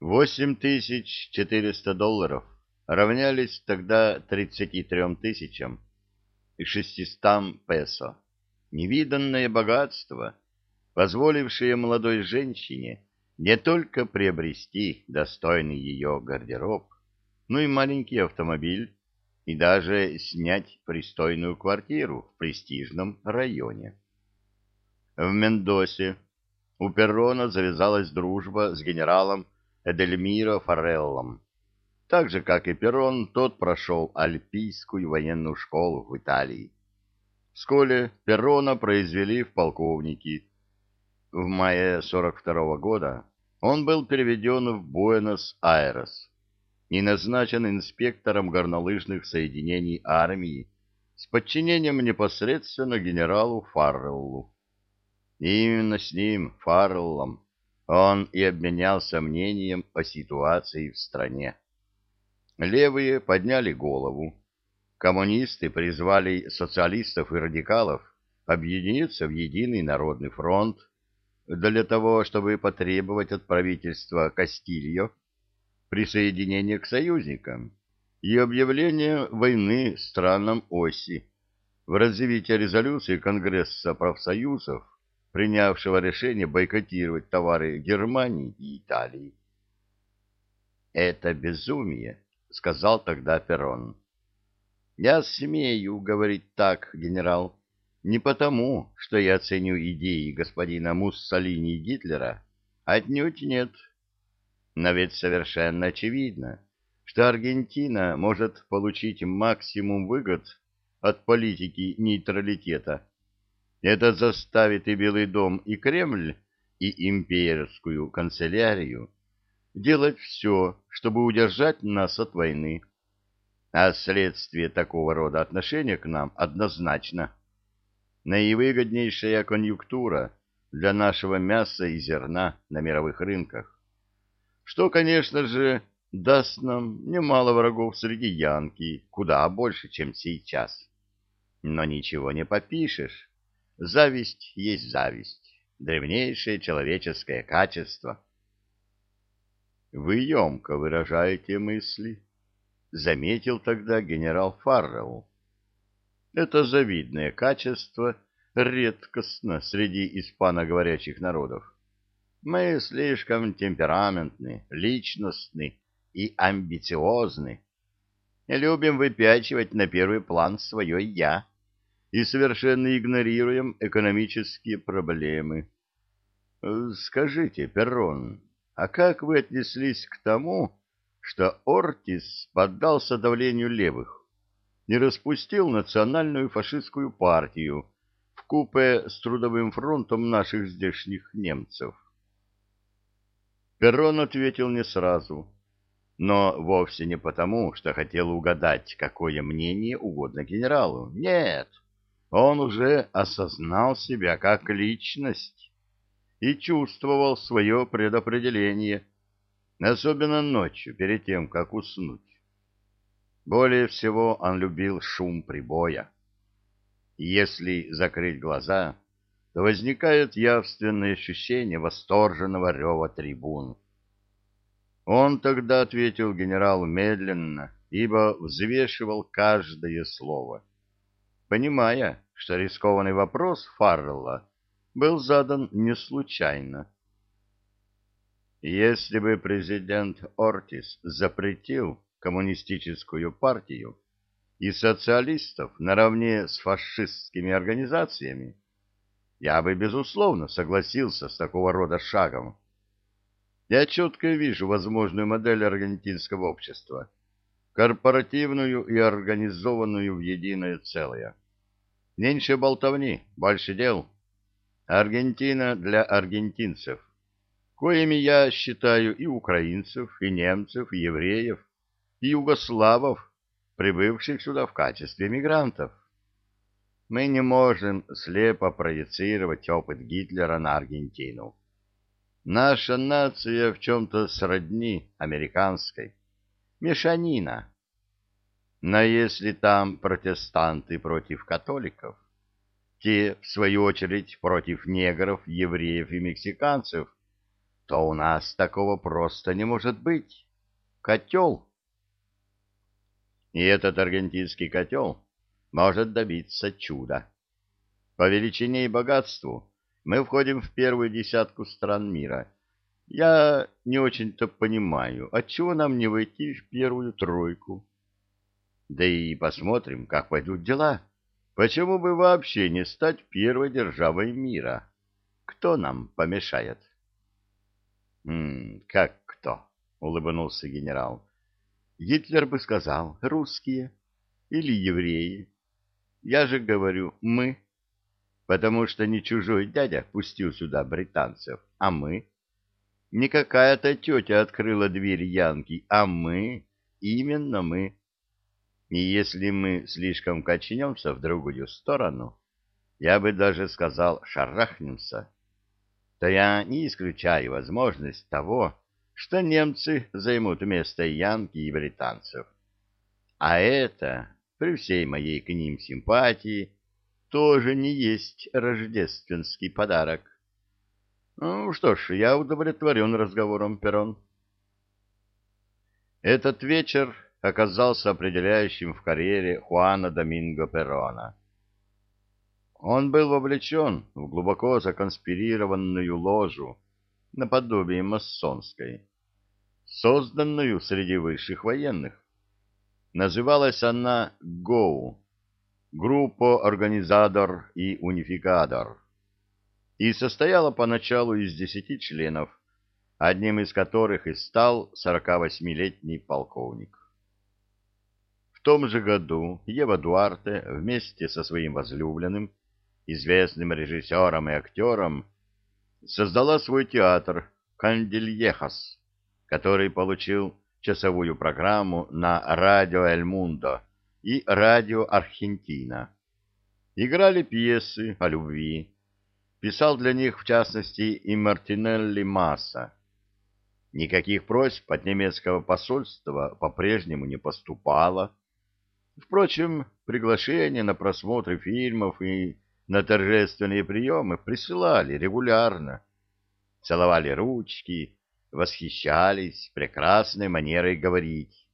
Восемь тысяч четыреста долларов равнялись тогда тридцати трем тысячам и шестистам песо. Невиданное богатство, позволившее молодой женщине не только приобрести достойный ее гардероб, но и маленький автомобиль, и даже снять пристойную квартиру в престижном районе. В Мендосе у Перрона завязалась дружба с генералом Эдельмиро Фореллом. Так же, как и Перрон, тот прошел Альпийскую военную школу в Италии. Вскоре Перрона произвели в полковники. В мае 42 -го года он был переведен в Буэнос-Айрес и назначен инспектором горнолыжных соединений армии с подчинением непосредственно генералу Фарреллу. И именно с ним, Фарреллом, он и обменялся мнением о ситуации в стране. Левые подняли голову. Коммунисты призвали социалистов и радикалов объединиться в единый народный фронт для того, чтобы потребовать от правительства Кастильо присоединения к союзникам и объявления войны странам оси в развитии резолюции Конгресса профсоюзов принявшего решение бойкотировать товары Германии и Италии. «Это безумие», — сказал тогда Перрон. «Я смею говорить так, генерал, не потому, что я ценю идеи господина Муссолини и Гитлера, отнюдь нет. Но ведь совершенно очевидно, что Аргентина может получить максимум выгод от политики нейтралитета это заставит и Белый дом, и Кремль, и имперскую канцелярию делать все, чтобы удержать нас от войны. А следствие такого рода отношения к нам однозначно. Наивыгоднейшая конъюнктура для нашего мяса и зерна на мировых рынках. Что, конечно же, даст нам немало врагов среди янки, куда больше, чем сейчас. Но ничего не попишешь. Зависть есть зависть, древнейшее человеческое качество. Вы емко выражаете мысли, заметил тогда генерал Фаррелл. Это завидное качество редкостно среди испаноговорящих народов. Мы слишком темпераментны, личностны и амбициозны. Любим выпячивать на первый план свое «я» и совершенно игнорируем экономические проблемы. Скажите, Перрон, а как вы отнеслись к тому, что Ортис поддался давлению левых и распустил национальную фашистскую партию в купе с трудовым фронтом наших здешних немцев? Перрон ответил не сразу, но вовсе не потому, что хотел угадать, какое мнение угодно генералу. Нет, — он уже осознал себя как личность и чувствовал свое предопределение, особенно ночью, перед тем, как уснуть. Более всего он любил шум прибоя. Если закрыть глаза, то возникает явственное ощущение восторженного рева трибун. Он тогда ответил генералу медленно, ибо взвешивал каждое слово — понимая, что рискованный вопрос Фаррелла был задан не случайно. Если бы президент Ортис запретил коммунистическую партию и социалистов наравне с фашистскими организациями, я бы, безусловно, согласился с такого рода шагом. Я четко вижу возможную модель аргентинского общества — корпоративную и организованную в единое целое. Меньше болтовни, больше дел. Аргентина для аргентинцев, коими я считаю и украинцев, и немцев, и евреев, и югославов, прибывших сюда в качестве мигрантов. Мы не можем слепо проецировать опыт Гитлера на Аргентину. Наша нация в чем-то сродни американской мешанина. Но если там протестанты против католиков, те, в свою очередь, против негров, евреев и мексиканцев, то у нас такого просто не может быть. Котел. И этот аргентинский котел может добиться чуда. По величине и богатству мы входим в первую десятку стран мира. Я не очень-то понимаю, отчего нам не войти в первую тройку. Да и посмотрим, как пойдут дела. Почему бы вообще не стать первой державой мира? Кто нам помешает? «М — Как кто? — улыбнулся генерал. — Гитлер бы сказал, русские или евреи. Я же говорю, мы, потому что не чужой дядя пустил сюда британцев, а мы. Не какая-то тетя открыла дверь Янки, а мы, именно мы. И если мы слишком качнемся в другую сторону, я бы даже сказал шарахнемся, то я не исключаю возможность того, что немцы займут место янки и британцев. А это, при всей моей к ним симпатии, тоже не есть рождественский подарок. Ну что ж, я удовлетворен разговором, Перрон. Этот вечер оказался определяющим в карьере Хуана Доминго Перрона. Он был вовлечен в глубоко законспирированную ложу, наподобие масонской, созданную среди высших военных. Называлась она ГОУ, Группа Организадор и Унификадор, и состояла поначалу из десяти членов, одним из которых и стал 48-летний полковник. В том же году Ева Дуарте вместе со своим возлюбленным известным режиссером и актером, создала свой театр «Кандильехас», который получил часовую программу на радио «Эль Мундо» и радио «Аргентина». Играли пьесы о любви. Писал для них, в частности, и Мартинелли Масса. Никаких просьб от немецкого посольства по-прежнему не поступало. Впрочем, приглашения на просмотры фильмов и на торжественные приемы присылали регулярно. Целовали ручки, восхищались прекрасной манерой говорить.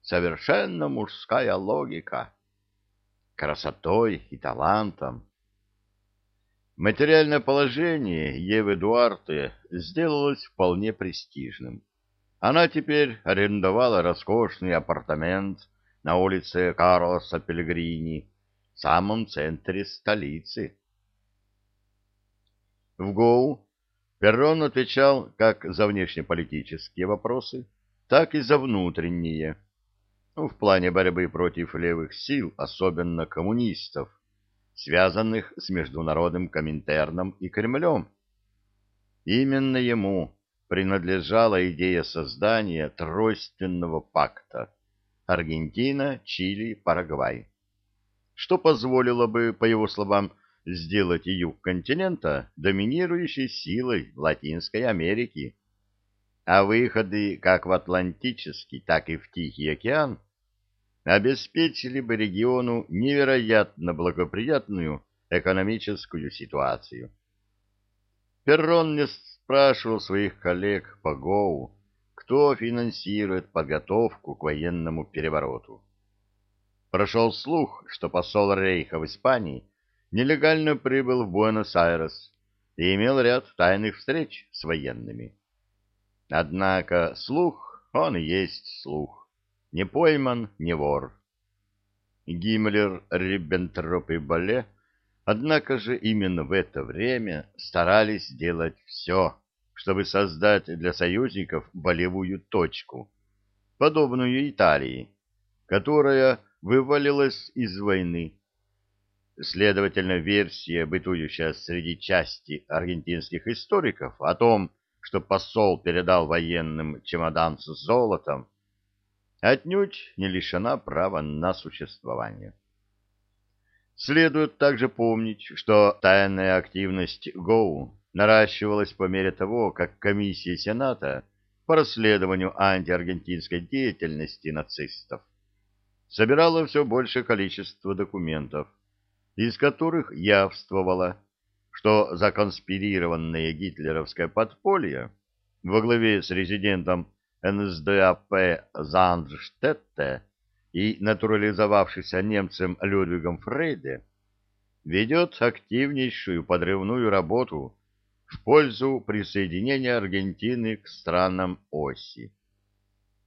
Совершенно мужская логика. Красотой и талантом. Материальное положение Евы Дуарте сделалось вполне престижным. Она теперь арендовала роскошный апартамент на улице Карлоса Пелегрини, самом центре столицы. В ГОУ Перрон отвечал как за внешнеполитические вопросы, так и за внутренние, ну, в плане борьбы против левых сил, особенно коммунистов, связанных с международным Коминтерном и Кремлем. Именно ему принадлежала идея создания тройственного пакта Аргентина, Чили, Парагвай что позволило бы, по его словам, сделать юг континента доминирующей силой Латинской Америки, а выходы как в Атлантический, так и в Тихий океан обеспечили бы региону невероятно благоприятную экономическую ситуацию. Перрон не спрашивал своих коллег по ГОУ, кто финансирует подготовку к военному перевороту. Прошел слух, что посол Рейха в Испании нелегально прибыл в Буэнос-Айрес и имел ряд тайных встреч с военными. Однако слух, он и есть слух. Не пойман, не вор. Гиммлер, Риббентроп и Бале, однако же именно в это время старались делать все, чтобы создать для союзников болевую точку, подобную Италии, которая вывалилась из войны. Следовательно, версия, бытующая среди части аргентинских историков о том, что посол передал военным чемодан с золотом, отнюдь не лишена права на существование. Следует также помнить, что тайная активность ГОУ наращивалась по мере того, как комиссия Сената по расследованию антиаргентинской деятельности нацистов собирала все большее количество документов, из которых явствовало, что законспирированное гитлеровское подполье во главе с резидентом НСДАП Зандштетте и натурализовавшийся немцем Людвигом Фрейде, ведет активнейшую подрывную работу в пользу присоединения Аргентины к странам оси.